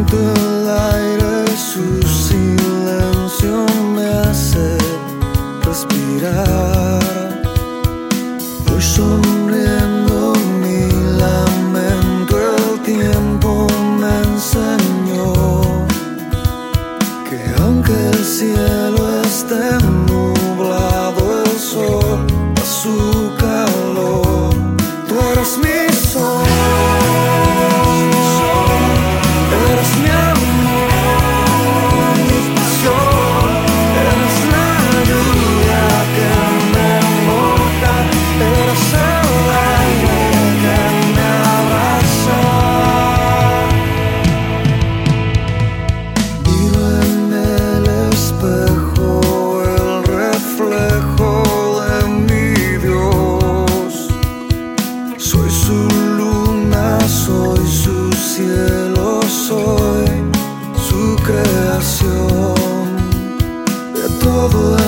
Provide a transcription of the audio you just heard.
El aire, su silencio me hace respirar. Voy sonriendo mi lamento, el tiempo me enseñó que aunque el cielo canción de todo